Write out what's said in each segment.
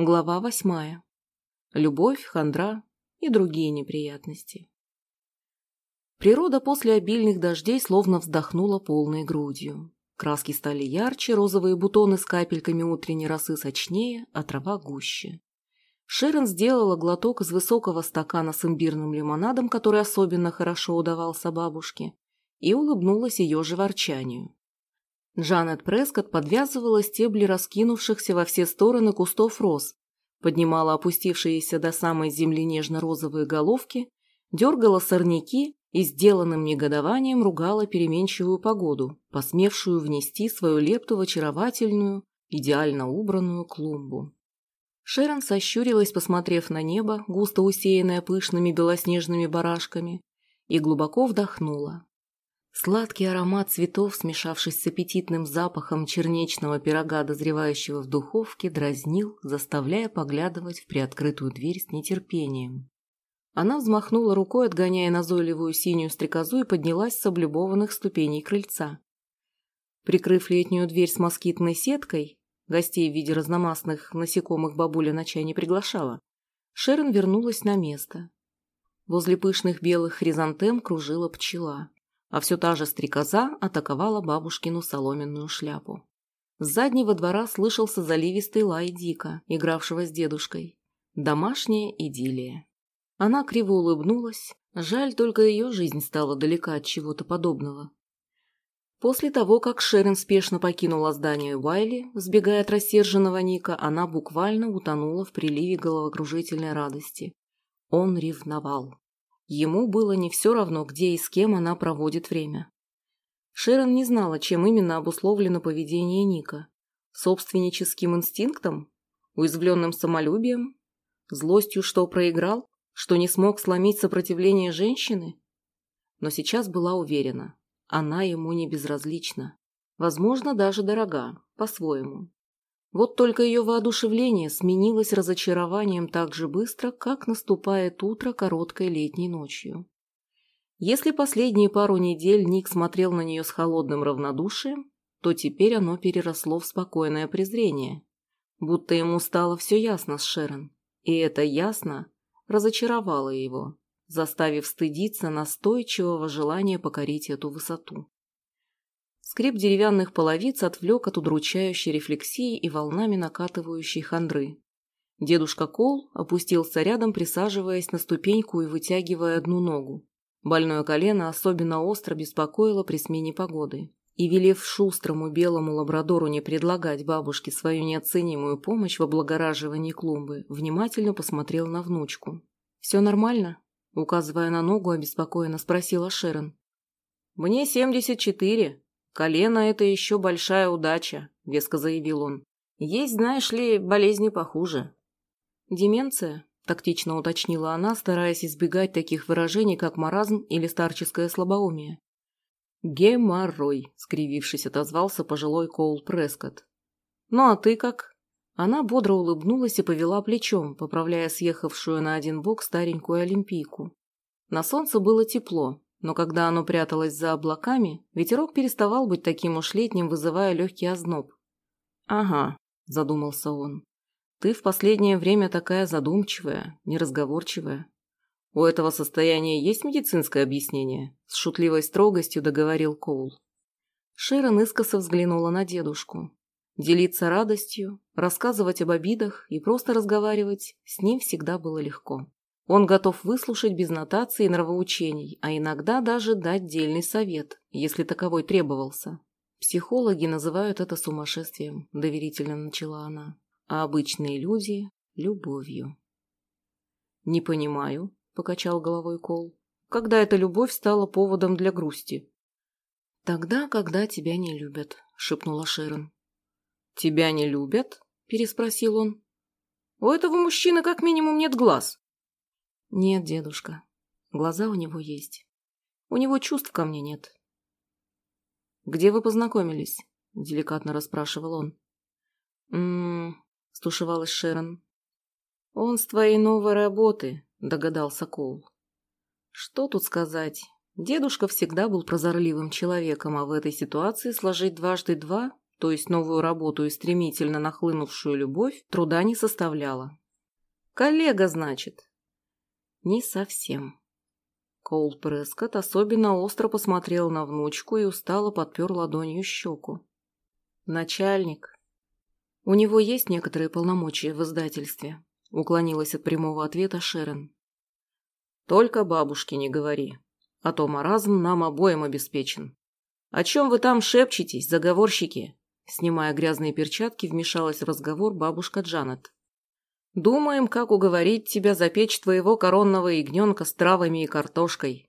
Глава восьмая. Любовь, хандра и другие неприятности. Природа после обильных дождей словно вздохнула полной грудью. Краски стали ярче, розовые бутоны с капельками утренней росы сочнее, а трава гуще. Шерон сделала глоток из высокого стакана с имбирным лимонадом, который особенно хорошо удавался бабушке, и улыбнулась ее же ворчанию. Джанет Прескотт подвязывала стебли раскинувшихся во все стороны кустов роз, поднимала опустившиеся до самой земли нежно-розовые головки, дергала сорняки и сделанным негодованием ругала переменчивую погоду, посмевшую внести свою лепту в очаровательную, идеально убранную клумбу. Шерон сощурилась, посмотрев на небо, густо усеянное пышными белоснежными барашками, и глубоко вдохнула. Сладкий аромат цветов, смешавшись с аппетитным запахом чернечного пирога, дозревающего в духовке, дразнил, заставляя поглядывать в приоткрытую дверь с нетерпением. Она взмахнула рукой, отгоняя назойливую синюю стрекозу и поднялась с облюбованных ступеней крыльца. Прикрыв летнюю дверь с москитной сеткой, гостей в виде разномастных насекомых бабуля на чай не приглашала, Шерон вернулась на место. Возле пышных белых хризантем кружила пчела а все та же стрекоза атаковала бабушкину соломенную шляпу. С заднего двора слышался заливистый лай Дика, игравшего с дедушкой. Домашняя идиллия. Она криво улыбнулась. Жаль, только ее жизнь стала далека от чего-то подобного. После того, как Шерон спешно покинула здание Уайли, сбегая от рассерженного Ника, она буквально утонула в приливе головокружительной радости. Он ревновал. Ему было не все равно, где и с кем она проводит время. Шерон не знала, чем именно обусловлено поведение Ника. Собственническим инстинктом? Уязвленным самолюбием? Злостью, что проиграл? Что не смог сломить сопротивление женщины? Но сейчас была уверена, она ему не безразлична. Возможно, даже дорога, по-своему. Вот только ее воодушевление сменилось разочарованием так же быстро, как наступает утро короткой летней ночью. Если последние пару недель Ник смотрел на нее с холодным равнодушием, то теперь оно переросло в спокойное презрение. Будто ему стало все ясно с Шерон. И это ясно разочаровало его, заставив стыдиться настойчивого желания покорить эту высоту. Скрип деревянных половиц отвлек от удручающей рефлексии и волнами накатывающей хандры. Дедушка Кол опустился рядом, присаживаясь на ступеньку и вытягивая одну ногу. Больное колено особенно остро беспокоило при смене погоды. И, велев шустрому белому лабрадору не предлагать бабушке свою неоценимую помощь в облагораживании клумбы, внимательно посмотрел на внучку. «Все нормально?» – указывая на ногу, обеспокоенно спросила Шерон. «Мне семьдесят четыре», «Колено – это еще большая удача», – веско заявил он. «Есть, знаешь ли, болезни похуже». «Деменция?» – тактично уточнила она, стараясь избегать таких выражений, как маразм или старческое слабоумие. «Геморрой», – скривившись, отозвался пожилой Коул Прескотт. «Ну а ты как?» Она бодро улыбнулась и повела плечом, поправляя съехавшую на один бок старенькую олимпийку. На солнце было тепло, но когда оно пряталось за облаками, ветерок переставал быть таким уж летним, вызывая легкий озноб. «Ага», – задумался он, – «ты в последнее время такая задумчивая, неразговорчивая». «У этого состояния есть медицинское объяснение?» – с шутливой строгостью договорил Коул. Шерон искоса взглянула на дедушку. Делиться радостью, рассказывать об обидах и просто разговаривать с ним всегда было легко. Он готов выслушать без нотаций и нравоучений, а иногда даже дать дельный совет, если таковой требовался. Психологи называют это сумасшествием, доверительно начала она, а обычные люди – любовью. «Не понимаю», – покачал головой Кол, – «когда эта любовь стала поводом для грусти?» «Тогда, когда тебя не любят», – шепнула Шерон. «Тебя не любят?» – переспросил он. «У этого мужчины как минимум нет глаз», нет, дедушка. Глаза у него есть. У него чувств ко мне нет. Где вы познакомились? Деликатно расспрашивал он. Ммм, стушевалась Шерон. Он с твоей новой работы, догадался Коул. Что тут сказать? Дедушка всегда был прозорливым человеком, а в этой ситуации сложить дважды два то есть новую работу и стремительно нахлынувшую любовь, труда не составляла. «Коллега, значит?» «Не совсем». Коул Прескотт особенно остро посмотрел на внучку и устало подпер ладонью щеку. «Начальник. У него есть некоторые полномочия в издательстве», — уклонилась от прямого ответа Шерон. «Только бабушке не говори, а то маразм нам обоим обеспечен. О чем вы там шепчетесь, заговорщики?» Снимая грязные перчатки, вмешалась в разговор бабушка Джанет. «Думаем, как уговорить тебя запечь твоего коронного ягненка с травами и картошкой».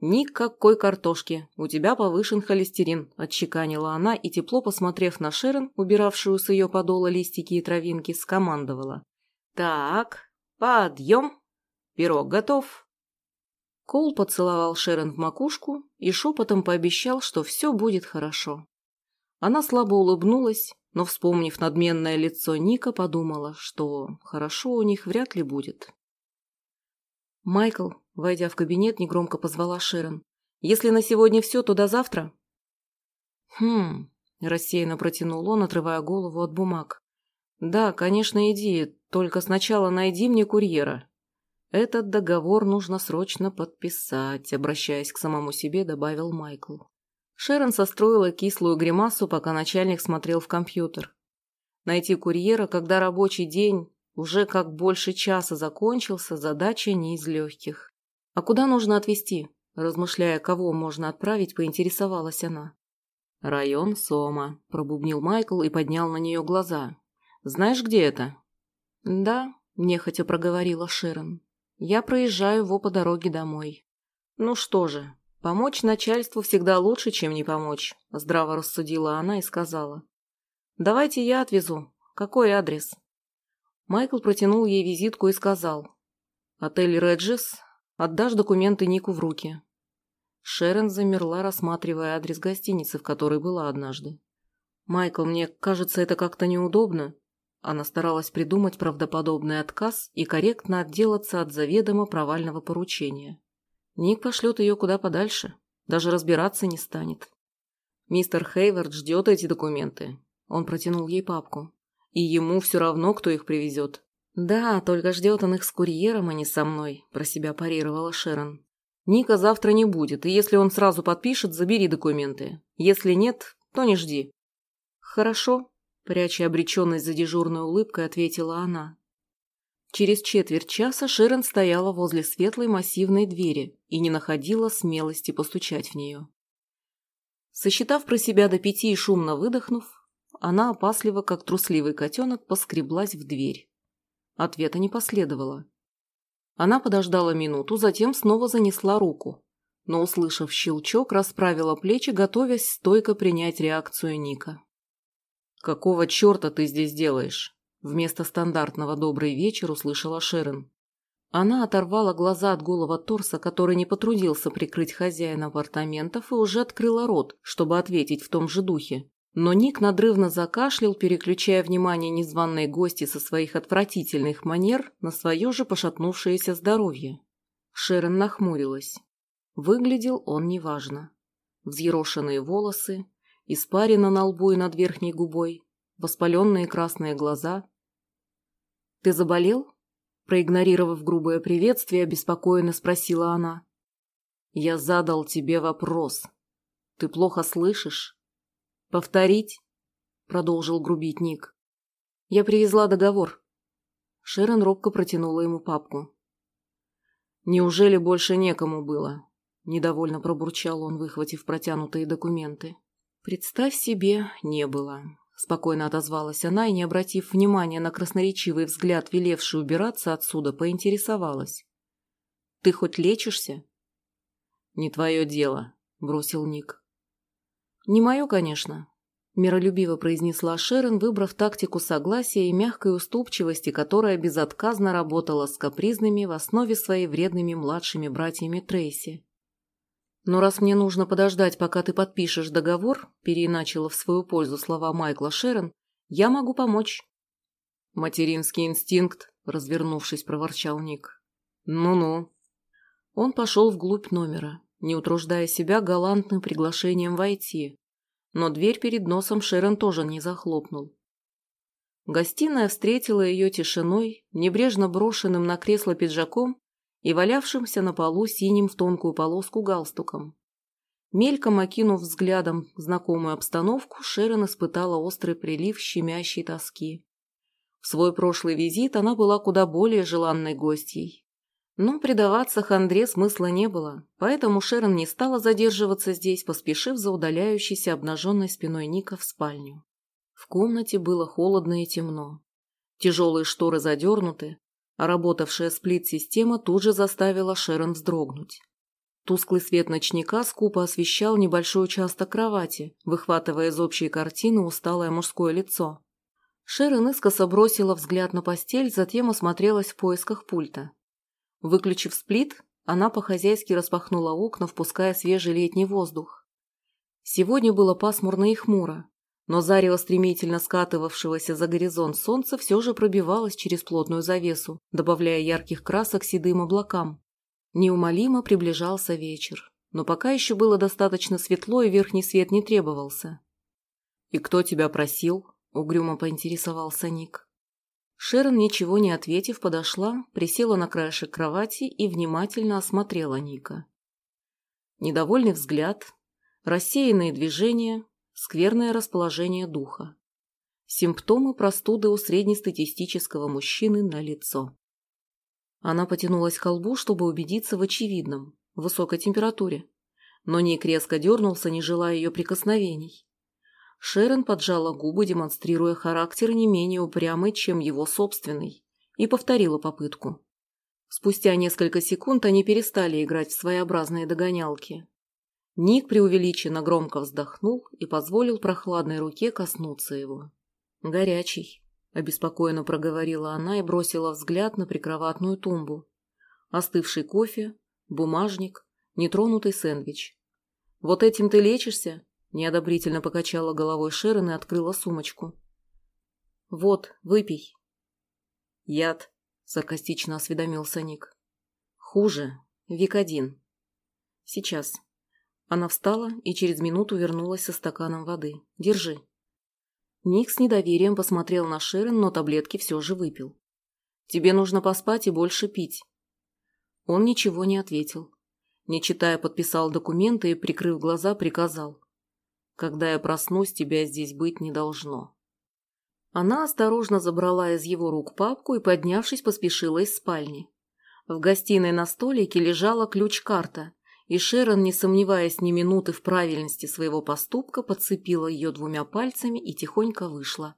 «Никакой картошки. У тебя повышен холестерин», – отчеканила она и, тепло посмотрев на Шерон, убиравшую с ее подола листики и травинки, скомандовала. «Так, подъем. Пирог готов». Коул поцеловал Шерон в макушку и шепотом пообещал, что все будет хорошо. Она слабо улыбнулась, но, вспомнив надменное лицо Ника, подумала, что хорошо у них вряд ли будет. Майкл, войдя в кабинет, негромко позвала Шерон. «Если на сегодня все, то до завтра?» «Хм...» – рассеянно протянул он, отрывая голову от бумаг. «Да, конечно, иди, только сначала найди мне курьера. Этот договор нужно срочно подписать», – обращаясь к самому себе, добавил Майкл. Шерон состроила кислую гримасу, пока начальник смотрел в компьютер. Найти курьера, когда рабочий день уже как больше часа закончился, задача не из легких. «А куда нужно отвезти?» Размышляя, кого можно отправить, поинтересовалась она. «Район Сома», – пробубнил Майкл и поднял на нее глаза. «Знаешь, где это?» «Да», – нехотя проговорила Шерон. «Я проезжаю его по дороге домой». «Ну что же, «Помочь начальству всегда лучше, чем не помочь», – здраво рассудила она и сказала. «Давайте я отвезу. Какой адрес?» Майкл протянул ей визитку и сказал. «Отель Реджис. Отдашь документы Нику в руки». Шерон замерла, рассматривая адрес гостиницы, в которой была однажды. «Майкл, мне кажется, это как-то неудобно». Она старалась придумать правдоподобный отказ и корректно отделаться от заведомо провального поручения. Ник пошлет ее куда подальше, даже разбираться не станет. Мистер Хейвард ждет эти документы. Он протянул ей папку. И ему все равно, кто их привезет. Да, только ждет он их с курьером, а не со мной, про себя парировала Шерон. Ника завтра не будет, и если он сразу подпишет, забери документы. Если нет, то не жди. Хорошо, пряча обреченность за дежурной улыбкой, ответила она. Через четверть часа Шерон стояла возле светлой массивной двери и не находила смелости постучать в нее. Сосчитав про себя до пяти и шумно выдохнув, она опасливо, как трусливый котенок, поскреблась в дверь. Ответа не последовало. Она подождала минуту, затем снова занесла руку, но, услышав щелчок, расправила плечи, готовясь стойко принять реакцию Ника. «Какого черта ты здесь делаешь?» Вместо стандартного «добрый вечер» услышала Шерон. Она оторвала глаза от голого торса, который не потрудился прикрыть хозяина апартаментов, и уже открыла рот, чтобы ответить в том же духе. Но Ник надрывно закашлял, переключая внимание незваной гости со своих отвратительных манер на свое же пошатнувшееся здоровье. Шерон нахмурилась. Выглядел он неважно. Взъерошенные волосы, испарина на лбу и над верхней губой, воспаленные красные глаза, «Ты заболел?» Проигнорировав грубое приветствие, обеспокоенно спросила она. «Я задал тебе вопрос. Ты плохо слышишь?» «Повторить?» Продолжил грубить Ник. «Я привезла договор». Шерон робко протянула ему папку. «Неужели больше некому было?» Недовольно пробурчал он, выхватив протянутые документы. «Представь себе, не было. Спокойно отозвалась она и, не обратив внимания на красноречивый взгляд, велевший убираться отсюда, поинтересовалась. «Ты хоть лечишься?» «Не твое дело», — бросил Ник. «Не мое, конечно», — миролюбиво произнесла Шерон, выбрав тактику согласия и мягкой уступчивости, которая безотказно работала с капризными в основе своей вредными младшими братьями Трейси. «Но раз мне нужно подождать, пока ты подпишешь договор», переиначила в свою пользу слова Майкла Шерон, «я могу помочь». «Материнский инстинкт», развернувшись, проворчал Ник. «Ну-ну». Он пошел вглубь номера, не утруждая себя галантным приглашением войти. Но дверь перед носом Шерон тоже не захлопнул. Гостиная встретила ее тишиной, небрежно брошенным на кресло пиджаком и валявшимся на полу синим в тонкую полоску галстуком. Мельком окинув взглядом знакомую обстановку, Шерон испытала острый прилив щемящей тоски. В свой прошлый визит она была куда более желанной гостьей. Но предаваться хандре смысла не было, поэтому Шерон не стала задерживаться здесь, поспешив за удаляющейся обнаженной спиной Ника в спальню. В комнате было холодно и темно. Тяжелые шторы задернуты, работавшая сплит-система тут же заставила Шерон вздрогнуть. Тусклый свет ночника скупо освещал небольшой участок кровати, выхватывая из общей картины усталое мужское лицо. Шерон искоса бросила взгляд на постель, затем осмотрелась в поисках пульта. Выключив сплит, она по-хозяйски распахнула окна, впуская свежий летний воздух. Сегодня было пасмурно и хмуро, но зарево стремительно скатывавшегося за горизонт солнца все же пробивалось через плотную завесу, добавляя ярких красок седым облакам. Неумолимо приближался вечер, но пока еще было достаточно светло и верхний свет не требовался. «И кто тебя просил?» – угрюмо поинтересовался Ник. Шерон, ничего не ответив, подошла, присела на краешек кровати и внимательно осмотрела Ника. Недовольный взгляд, рассеянные движения, скверное расположение духа. Симптомы простуды у среднестатистического мужчины на лицо. Она потянулась к колбу, чтобы убедиться в очевидном – высокой температуре. Но Ник резко дернулся, не желая ее прикосновений. Шерон поджала губы, демонстрируя характер не менее упрямый, чем его собственный, и повторила попытку. Спустя несколько секунд они перестали играть в своеобразные догонялки. Ник преувеличенно громко вздохнул и позволил прохладной руке коснуться его. «Горячий», – обеспокоенно проговорила она и бросила взгляд на прикроватную тумбу. Остывший кофе, бумажник, нетронутый сэндвич. «Вот этим ты лечишься?» – неодобрительно покачала головой Шерон и открыла сумочку. «Вот, выпей». «Яд», – саркастично осведомился Ник. «Хуже. Викодин». «Сейчас». Она встала и через минуту вернулась со стаканом воды. «Держи». Ник с недоверием посмотрел на Шерон, но таблетки все же выпил. «Тебе нужно поспать и больше пить». Он ничего не ответил. Не читая, подписал документы и, прикрыв глаза, приказал. «Когда я проснусь, тебя здесь быть не должно». Она осторожно забрала из его рук папку и, поднявшись, поспешила из спальни. В гостиной на столике лежала ключ-карта, и Шерон, не сомневаясь ни минуты в правильности своего поступка, подцепила ее двумя пальцами и тихонько вышла.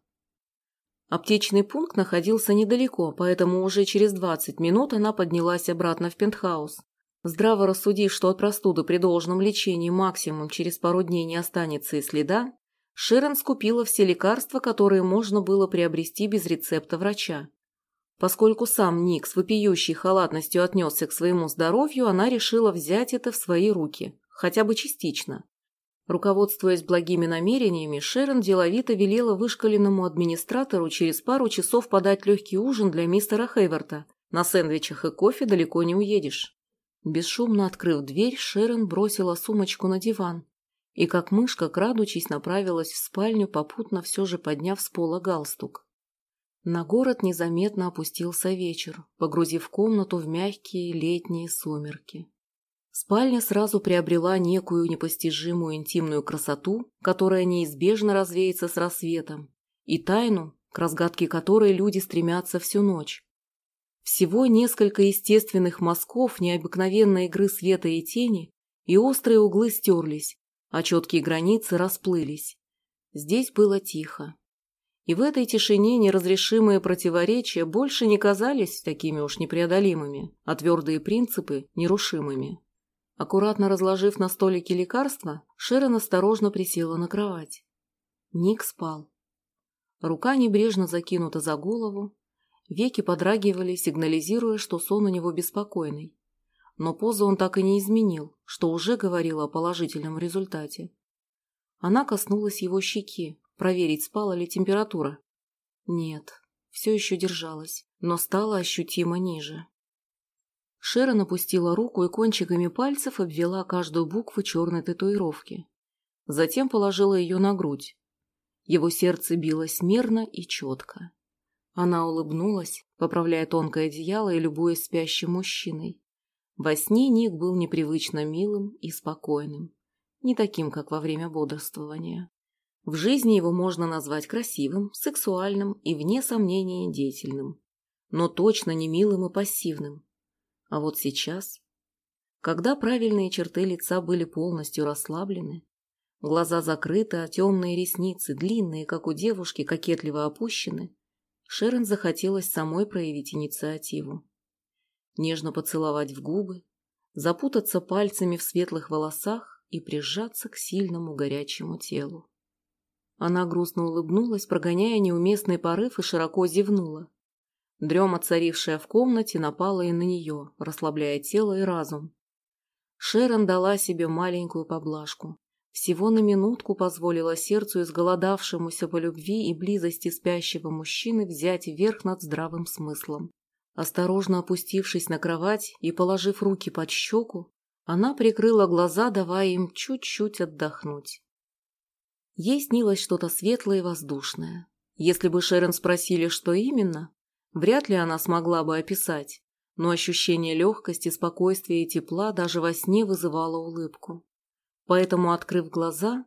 Аптечный пункт находился недалеко, поэтому уже через 20 минут она поднялась обратно в пентхаус. Здраво рассудив, что от простуды при должном лечении максимум через пару дней не останется и следа, Шерон скупила все лекарства, которые можно было приобрести без рецепта врача. Поскольку сам Ник с вопиющей халатностью отнесся к своему здоровью, она решила взять это в свои руки, хотя бы частично. Руководствуясь благими намерениями, Шерон деловито велела вышкаленному администратору через пару часов подать легкий ужин для мистера Хейверта. На сэндвичах и кофе далеко не уедешь. Бесшумно открыв дверь, Шерон бросила сумочку на диван и, как мышка, крадучись, направилась в спальню, попутно все же подняв с пола галстук. На город незаметно опустился вечер, погрузив комнату в мягкие летние сумерки. Спальня сразу приобрела некую непостижимую интимную красоту, которая неизбежно развеется с рассветом, и тайну, к разгадке которой люди стремятся всю ночь. Всего несколько естественных мазков необыкновенной игры света и тени, и острые углы стерлись, а четкие границы расплылись. Здесь было тихо. И в этой тишине неразрешимые противоречия больше не казались такими уж непреодолимыми, а твердые принципы – нерушимыми. Аккуратно разложив на столике лекарства, Шерон осторожно присела на кровать. Ник спал. Рука небрежно закинута за голову, веки подрагивали, сигнализируя, что сон у него беспокойный. Но позу он так и не изменил, что уже говорило о положительном результате. Она коснулась его щеки, проверить, спала ли температура. Нет, все еще держалась, но стала ощутимо ниже. Шерон опустила руку и кончиками пальцев обвела каждую букву черной татуировки. затем положила ее на грудь. Его сердце билось мерно и четко. Она улыбнулась, поправляя тонкое одеяло и любуясь спящим мужчиной. Во сне Ник был непривычно милым и спокойным, не таким, как во время бодрствования. В жизни его можно назвать красивым, сексуальным и, вне сомнения, деятельным, но точно не милым и пассивным. А вот сейчас, когда правильные черты лица были полностью расслаблены, глаза закрыты, а темные ресницы, длинные, как у девушки, кокетливо опущены, Шерон захотелось самой проявить инициативу. Нежно поцеловать в губы, запутаться пальцами в светлых волосах и прижаться к сильному горячему телу. Она грустно улыбнулась, прогоняя неуместный порыв и широко зевнула. Дрема, царившая в комнате, напала и на нее, расслабляя тело и разум. Шерон дала себе маленькую поблажку. Всего на минутку позволила сердцу изголодавшемуся по любви и близости спящего мужчины взять верх над здравым смыслом. Осторожно опустившись на кровать и положив руки под щеку, она прикрыла глаза, давая им чуть-чуть отдохнуть. Ей снилось что-то светлое и воздушное. Если бы Шерон спросили, что именно, вряд ли она смогла бы описать, но ощущение легкости, спокойствия и тепла даже во сне вызывало улыбку. Поэтому, открыв глаза,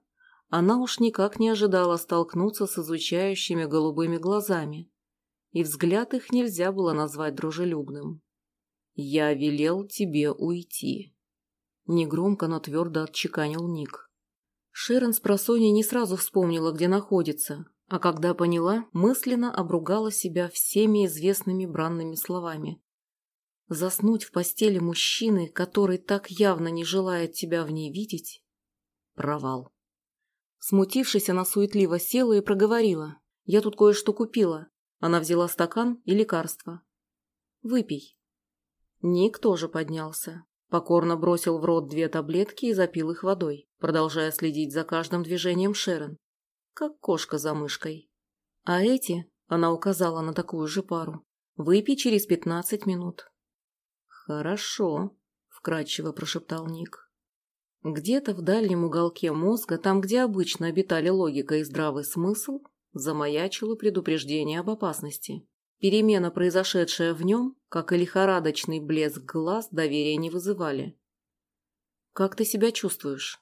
она уж никак не ожидала столкнуться с изучающими голубыми глазами, и взгляд их нельзя было назвать дружелюбным. «Я велел тебе уйти», — негромко, но твердо отчеканил Ник. Шерон с просонья не сразу вспомнила, где находится, а когда поняла, мысленно обругала себя всеми известными бранными словами. Заснуть в постели мужчины, который так явно не желает тебя в ней видеть, Провал. Смутившись, она суетливо села и проговорила. «Я тут кое-что купила». Она взяла стакан и лекарство. «Выпей». Ник тоже поднялся. Покорно бросил в рот две таблетки и запил их водой, продолжая следить за каждым движением Шерон. Как кошка за мышкой. «А эти?» – она указала на такую же пару. «Выпей через пятнадцать минут». «Хорошо», – вкрадчиво прошептал Ник. Где-то в дальнем уголке мозга, там, где обычно обитали логика и здравый смысл, замаячило предупреждение об опасности. Перемена, произошедшая в нем, как и лихорадочный блеск глаз, доверия не вызывали. «Как ты себя чувствуешь?»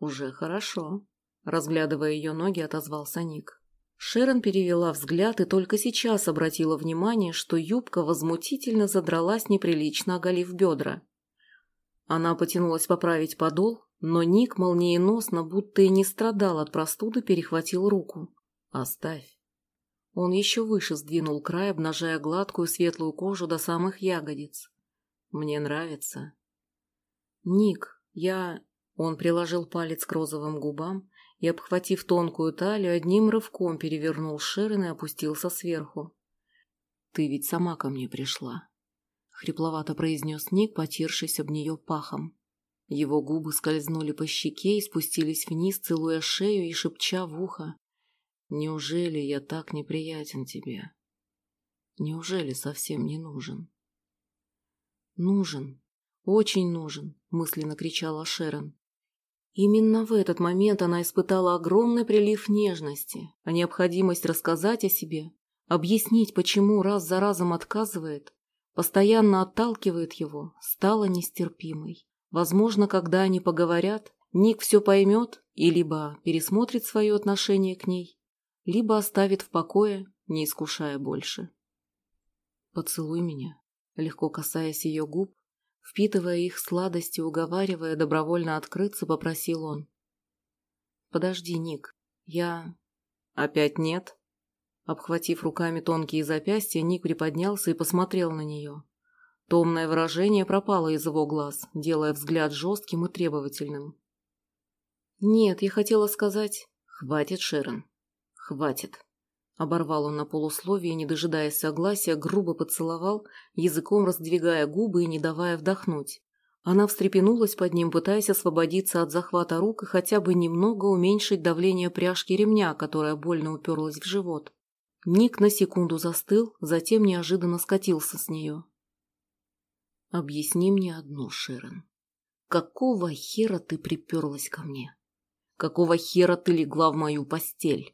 «Уже хорошо», – разглядывая ее ноги, отозвался Ник. Шерон перевела взгляд и только сейчас обратила внимание, что юбка возмутительно задралась, неприлично оголив бедра. Она потянулась поправить подол, но Ник молниеносно, будто и не страдал от простуды, перехватил руку. «Оставь». Он еще выше сдвинул край, обнажая гладкую светлую кожу до самых ягодиц. «Мне нравится». «Ник, я...» Он приложил палец к розовым губам и, обхватив тонкую талию, одним рывком перевернул Шерон и опустился сверху. «Ты ведь сама ко мне пришла». — хрипловато произнес Ник, потершись об нее пахом. Его губы скользнули по щеке и спустились вниз, целуя шею и шепча в ухо. «Неужели я так неприятен тебе? Неужели совсем не нужен?» «Нужен, очень нужен», — мысленно кричала Шерон. Именно в этот момент она испытала огромный прилив нежности, а необходимость рассказать о себе, объяснить, почему раз за разом отказывает, постоянно отталкивает его, стала нестерпимой. Возможно, когда они поговорят, Ник все поймет и либо пересмотрит свое отношение к ней, либо оставит в покое, не искушая больше. «Поцелуй меня», легко касаясь ее губ, впитывая их сладости, уговаривая добровольно открыться, попросил он. «Подожди, Ник, я...» «Опять нет?» Обхватив руками тонкие запястья, Ник приподнялся и посмотрел на нее. Томное выражение пропало из его глаз, делая взгляд жестким и требовательным. «Нет, я хотела сказать...» «Хватит, Шерон. Хватит». Оборвал он на полусловие, не дожидаясь согласия, грубо поцеловал, языком раздвигая губы и не давая вдохнуть. Она встрепенулась под ним, пытаясь освободиться от захвата рук и хотя бы немного уменьшить давление пряжки ремня, которая больно уперлась в живот. Ник на секунду застыл, затем неожиданно скатился с нее. «Объясни мне одно, Шерон. Какого хера ты приперлась ко мне?» Какого хера ты легла в мою постель?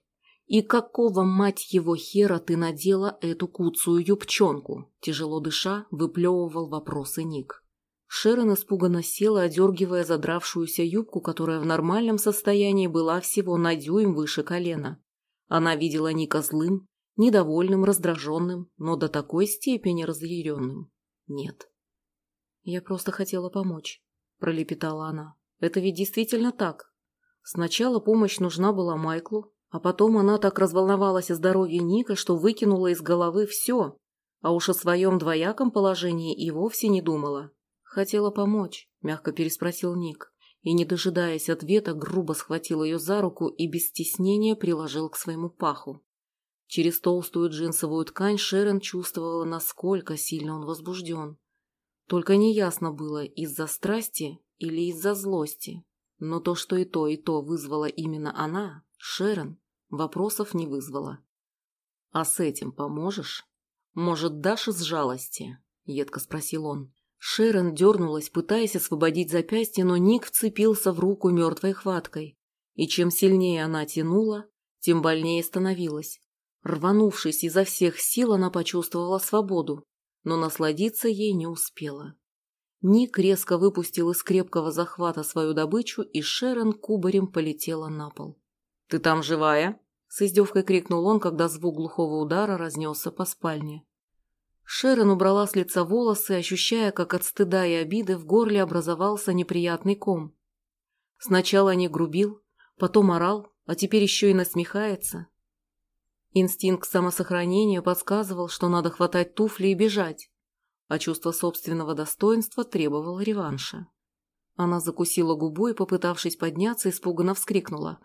И какого, мать его, хера ты надела эту куцую юбчонку? Тяжело дыша, выплевывал вопросы Ник. Шерон испуганно села, одергивая задравшуюся юбку, которая в нормальном состоянии была всего на дюйм выше колена. Она видела Ника злым, недовольным, раздраженным, но до такой степени разъяренным. Нет. «Я просто хотела помочь», – пролепетала она. «Это ведь действительно так. Сначала помощь нужна была Майклу, а потом она так разволновалась о здоровье Ника, что выкинула из головы все, а уж о своем двояком положении и вовсе не думала. «Хотела помочь», – мягко переспросил Ник, и, не дожидаясь ответа, грубо схватил ее за руку и без стеснения приложил к своему паху. Через толстую джинсовую ткань Шерон чувствовала, насколько сильно он возбужден. Только неясно было, из-за страсти или из-за злости. Но то, что и то, и то вызвала именно она, Шерон, вопросов не вызвала. «А с этим поможешь? Может, дашь из жалости?» – едко спросил он. Шерон дернулась, пытаясь освободить запястье, но Ник вцепился в руку мертвой хваткой. И чем сильнее она тянула, тем больнее становилась. Рванувшись изо всех сил, она почувствовала свободу, но насладиться ей не успела. Ник резко выпустил из крепкого захвата свою добычу, и Шерон кубарем полетела на пол. «Ты там живая?» – с издевкой крикнул он, когда звук глухого удара разнесся по спальне. Шерон убрала с лица волосы, ощущая, как от стыда и обиды в горле образовался неприятный ком. Сначала не грубил, потом орал, а теперь еще и насмехается. Инстинкт самосохранения подсказывал, что надо хватать туфли и бежать, а чувство собственного достоинства требовало реванша. Она закусила губу и, попытавшись подняться, испуганно вскрикнула.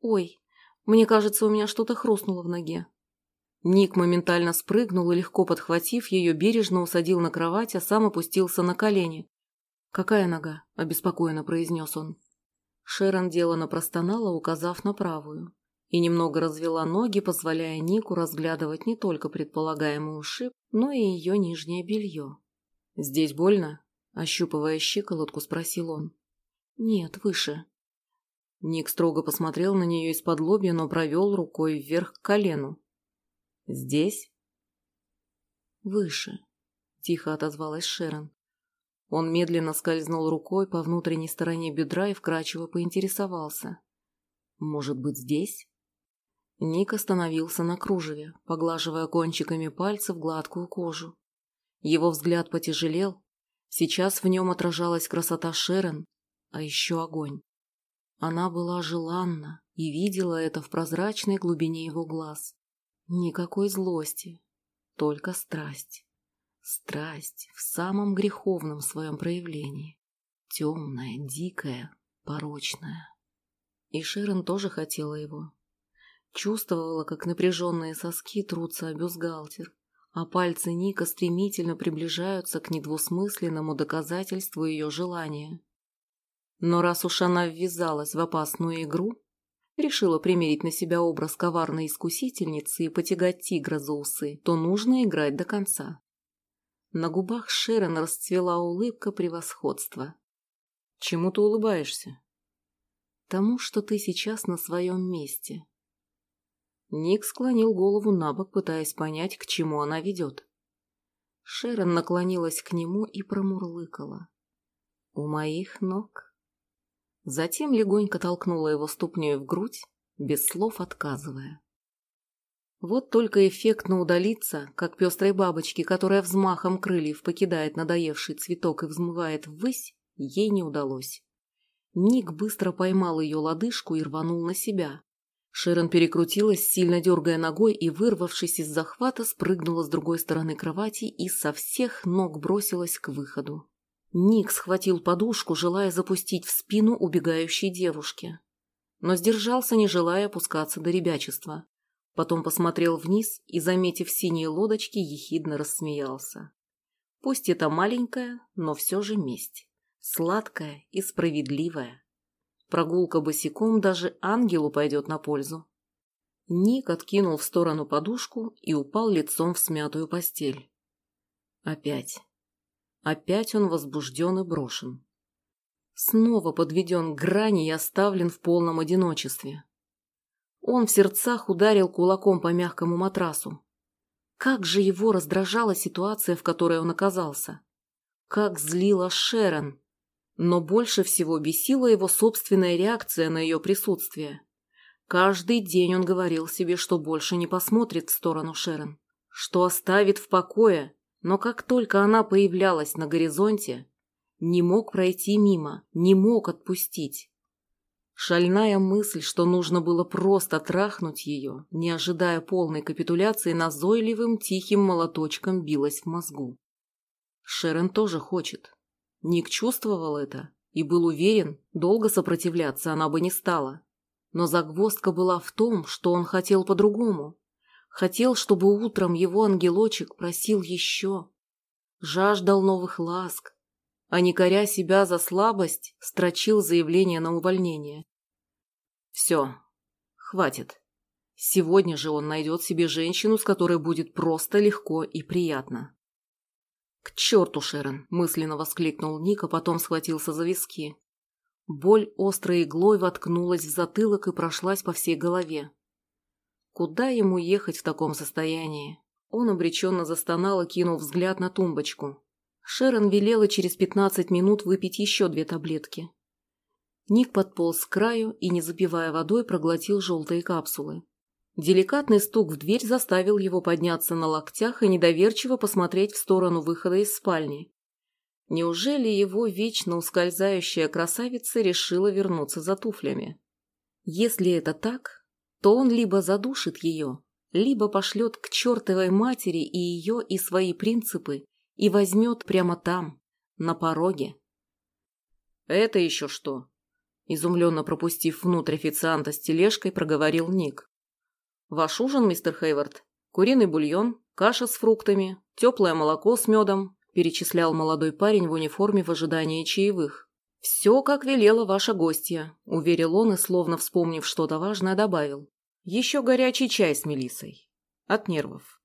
«Ой, мне кажется, у меня что-то хрустнуло в ноге». Ник моментально спрыгнул и, легко подхватив ее, бережно усадил на кровать, а сам опустился на колени. «Какая нога?» – обеспокоенно произнес он. Шерон делано простонала, указав на правую, и немного развела ноги, позволяя Нику разглядывать не только предполагаемый ушиб, но и ее нижнее белье. «Здесь больно?» – ощупывая щиколотку, спросил он. «Нет, выше». Ник строго посмотрел на нее из-под лобья, но провел рукой вверх к колену. «Здесь?» «Выше», – тихо отозвалась Шерон. Он медленно скользнул рукой по внутренней стороне бедра и вкрадчиво поинтересовался. «Может быть, здесь?» Ник остановился на кружеве, поглаживая кончиками пальцев гладкую кожу. Его взгляд потяжелел. Сейчас в нем отражалась красота Шерон, а еще огонь. Она была желанна и видела это в прозрачной глубине его глаз. Никакой злости, только страсть. Страсть в самом греховном своем проявлении. Темная, дикая, порочная. И Широн тоже хотела его. Чувствовала, как напряженные соски трутся о бюстгальтер, а пальцы Ника стремительно приближаются к недвусмысленному доказательству ее желания. Но раз уж она ввязалась в опасную игру, решила примерить на себя образ коварной искусительницы и потягать тигра за усы, то нужно играть до конца. На губах Шерон расцвела улыбка превосходства. «Чему ты улыбаешься?» «Тому, что ты сейчас на своем месте». Ник склонил голову на бок, пытаясь понять, к чему она ведет. Шерон наклонилась к нему и промурлыкала. «У моих ног». Затем легонько толкнула его ступней в грудь, без слов отказывая. Вот только эффектно удалиться, как пестрой бабочки, которая взмахом крыльев покидает надоевший цветок и взмывает ввысь, ей не удалось. Ник быстро поймал ее лодыжку и рванул на себя. Шерон перекрутилась, сильно дергая ногой и, вырвавшись из захвата, спрыгнула с другой стороны кровати и со всех ног бросилась к выходу. Ник схватил подушку, желая запустить в спину убегающей девушки. Но сдержался, не желая опускаться до ребячества. Потом посмотрел вниз и, заметив синие лодочки, ехидно рассмеялся. Пусть это маленькая, но все же месть. Сладкая и справедливая. Прогулка босиком даже ангелу пойдет на пользу. Ник откинул в сторону подушку и упал лицом в смятую постель. Опять. Опять он возбужден и брошен. снова подведен к грани и оставлен в полном одиночестве. Он в сердцах ударил кулаком по мягкому матрасу. Как же его раздражала ситуация, в которой он оказался. Как злила Шерон. Но больше всего бесила его собственная реакция на ее присутствие. Каждый день он говорил себе, что больше не посмотрит в сторону Шерон, что оставит в покое, но как только она появлялась на горизонте, не мог пройти мимо, не мог отпустить. Шальная мысль, что нужно было просто трахнуть ее, не ожидая полной капитуляции, назойливым тихим молоточком билась в мозгу. Шерон тоже хочет. Ник чувствовал это и был уверен, долго сопротивляться она бы не стала. Но загвоздка была в том, что он хотел по-другому. Хотел, чтобы утром его ангелочек просил еще. Жаждал новых ласк, а не коря себя за слабость, строчил заявление на увольнение. Все, хватит. Сегодня же он найдет себе женщину, с которой будет просто легко и приятно. «К черту, Шерон!» – мысленно воскликнул Ник, а потом схватился за виски. Боль острой иглой воткнулась в затылок и прошлась по всей голове. Куда ему ехать в таком состоянии? Он обреченно застонал и кинул взгляд на тумбочку. Шерон велела через пятнадцать минут выпить еще две таблетки. Ник подполз к краю и, не запивая водой, проглотил желтые капсулы. Деликатный стук в дверь заставил его подняться на локтях и недоверчиво посмотреть в сторону выхода из спальни. Неужели его вечно ускользающая красавица решила вернуться за туфлями? Если это так, то он либо задушит ее, либо пошлет к чертовой матери и ее, и свои принципы, и возьмет прямо там, на пороге. «Это еще что?» Изумленно пропустив внутрь официанта с тележкой, проговорил Ник. «Ваш ужин, мистер Хейвард? Куриный бульон, каша с фруктами, теплое молоко с медом», перечислял молодой парень в униформе в ожидании чаевых. «Все, как велела ваша гостья», – уверил он и, словно вспомнив что-то важное, добавил. «Еще горячий чай с мелиссой. От нервов».